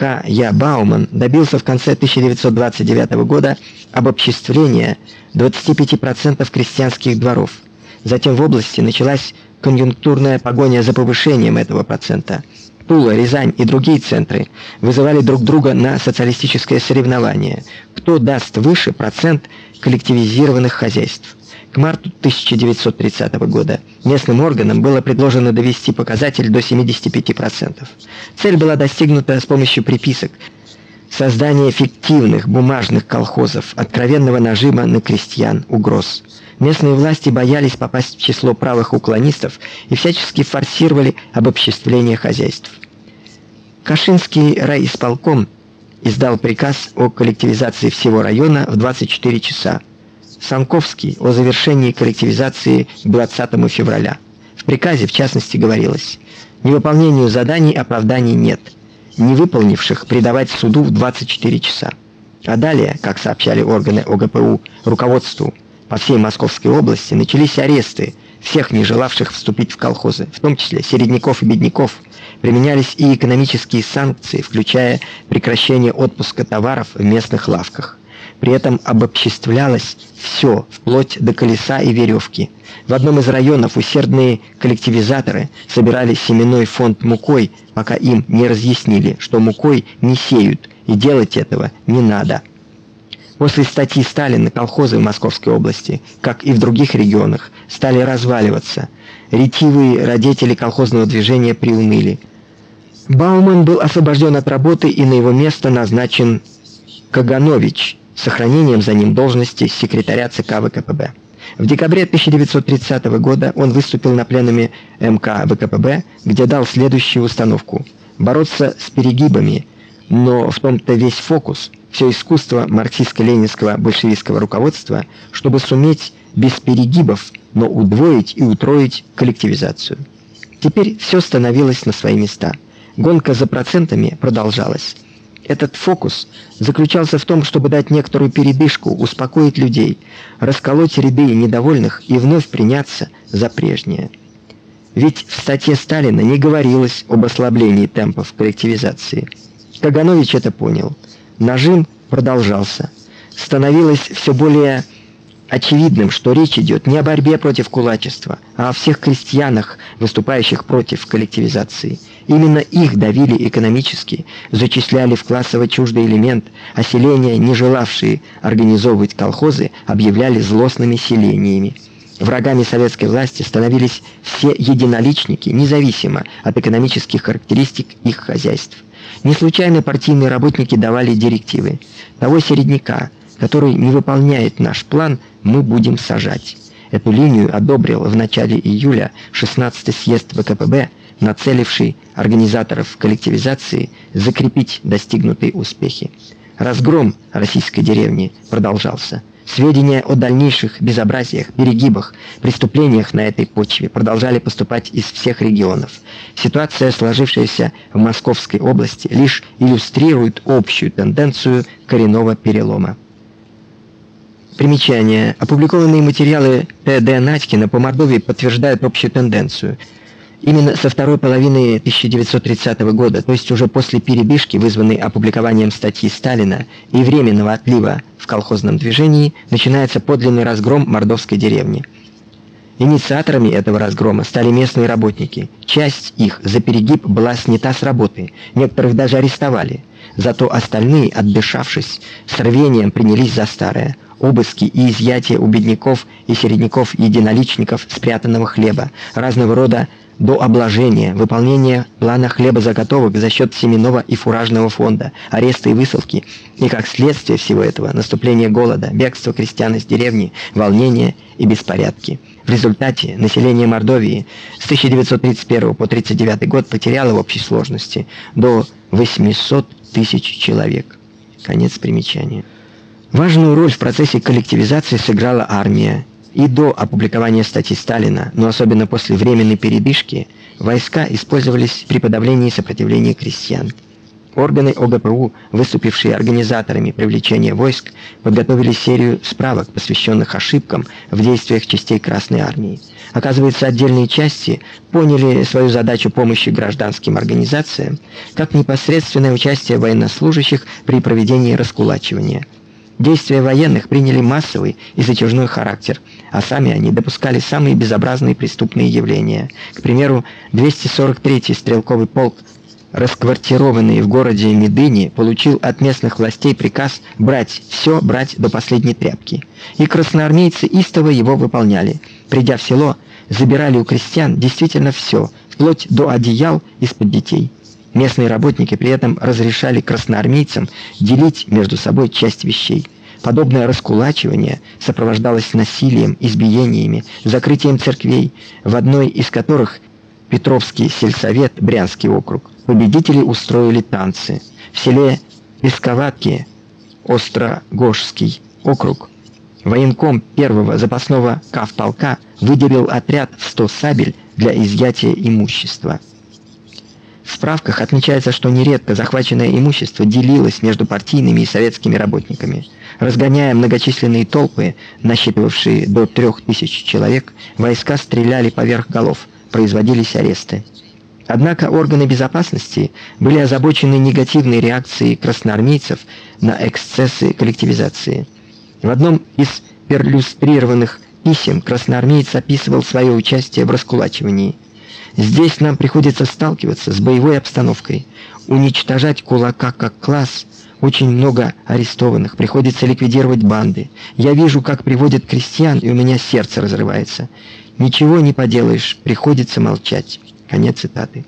К. Я. Бауман добился в конце 1929 года обобществления 25% крестьянских дворов. Затем в области началась конъюнктурная погоня за повышением этого процента. Тула, Рязань и другие центры вызывали друг друга на социалистическое соревнование. Кто даст выше процент коллективизированных хозяйств? К марту 1930 года местным органам было предложено довести показатель до 75%. Цель была достигнута с помощью приписок создания фиктивных бумажных колхозов, откровенного нажима на крестьян, угроз. Местные власти боялись попасть в число правых уклонистов и всячески форсировали обобществление хозяйств. Кашинский райисполком издал приказ о коллективизации всего района в 24 часа Санковский о завершении коллективизации к 20 февраля. В приказе в частности говорилось: невыполнению заданий оправданий нет. Не выполнивших предавать суду в 24 часа. А далее, как сообщали органы ОГПУ руководству по всей Московской области, начались аресты всех не желавших вступить в колхозы, в том числе середняков и бедняков. Применялись и экономические санкции, включая прекращение отпуска товаров в местных лавках. При этом обобществлялось все, вплоть до колеса и веревки. В одном из районов усердные коллективизаторы собирали семенной фонд мукой, пока им не разъяснили, что мукой не сеют, и делать этого не надо. После статьи Сталина колхозы в Московской области, как и в других регионах, стали разваливаться. Ретивые родители колхозного движения приуныли. Бауман был освобожден от работы и на его место назначен Каганович, сохранением за ним должности секретаря ЦК ВКПБ. В декабре 1930 года он выступил на пленуме МК ВКПБ, где дал следующую установку: бороться с перегибами, но в том-то весь фокус, все искусство марксистско-ленинского большевистского руководства, чтобы суметь без перегибов, но удвоить и утроить коллективизацию. Теперь все становилось на свои места. Гонка за процентами продолжалась. Этот фокус заключался в том, чтобы дать некоторую передышку, успокоить людей, расколоть ряды недовольных и вновь приняться за прежнее. Ведь в статье Сталина не говорилось об ослаблении темпов коллективизации. Каганович это понял. Нажим продолжался. Становилось все более очевидным, что речь идет не о борьбе против кулачества, а о всех крестьянах, выступающих против коллективизации. Именно их давили экономически, зачисляли в классово чуждый элемент, а селения, не желавшие организовывать колхозы, объявляли злостными селениями. Врагами советской власти становились все единоличники, независимо от экономических характеристик их хозяйств. Не случайно партийные работники давали директивы: того середняка, который не выполняет наш план, мы будем сажать. Эту линию одобрил в начале июля 16-й съезд ВКПБ, нацеливший организаторов коллективизации закрепить достигнутые успехи. Разгром российской деревни продолжался. Сведения о дальнейших безобразиях, перегибах, преступлениях на этой почве продолжали поступать из всех регионов. Ситуация, сложившаяся в Московской области, лишь иллюстрирует общую тенденцию коренного перелома. Примечание. Опубликованные материалы Т.Д. Надькина по Мордовии подтверждают общую тенденцию. Именно со второй половины 1930 года, то есть уже после передышки, вызванной опубликованием статьи Сталина и временного отлива в колхозном движении, начинается подлинный разгром мордовской деревни. Инициаторами этого разгрома стали местные работники. Часть их за перегиб была снята с работы, некоторых даже арестовали. Зато остальные, отдышавшись, с рвением принялись за старое обыски и изъятия у бедняков и середняков единоличников спрятанного хлеба, разного рода до обложения, выполнения плана хлебозаготовок за счет семенного и фуражного фонда, аресты и высылки, и как следствие всего этого наступление голода, бегство крестьян из деревни, волнения и беспорядки. В результате население Мордовии с 1931 по 1939 год потеряло в общей сложности до 800 тысяч человек. Конец примечания. Важную роль в процессе коллективизации сыграла армия. И до опубликования статьи Сталина, но особенно после временной передышки, войска использовались при подавлении сопротивления крестьян. Органы ОГПУ, выступившие организаторами привлечения войск, подготовили серию справок, посвященных ошибкам в действиях частей Красной армии. Оказывается, отдельные части поняли свою задачу помощи гражданским организациям как непосредственное участие военнослужащих при проведении раскулачивания. Действия военных приняли массовый и затяжной характер, а сами они допускали самые безобразные преступные явления. К примеру, 243-й стрелковый полк расквартированный в городе Медыни, получил от местных властей приказ брать все, брать до последней тряпки. И красноармейцы истово его выполняли. Придя в село, забирали у крестьян действительно все, вплоть до одеял из-под детей. Местные работники при этом разрешали красноармейцам делить между собой часть вещей. Подобное раскулачивание сопровождалось насилием, избиениями, закрытием церквей, в одной из которых Петровский сельсовет, Брянский округ, победители устроили танцы. В селе Песковатки, Острогожский округ, военком первого запасного кавполка выделил отряд в 100 сабель для изъятия имущества. Справках отмечается, что нередко захваченное имущество делилось между партийными и советскими работниками. Разгоняя многочисленные толпы, насчитывавшие до 3000 человек, войска стреляли поверх голов, производились аресты. Однако органы безопасности были озабочены негативной реакцией красноармейцев на эксцессы коллективизации. В одном из перлюстрированных писем красноармеец описывал свое участие в раскулачивании. Здесь нам приходится сталкиваться с боевой обстановкой, уничтожать кулака как класс, очень много арестованных, приходится ликвидировать банды. Я вижу, как приводят крестьян, и у меня сердце разрывается. Ничего не поделаешь, приходится молчать. Конец цитаты.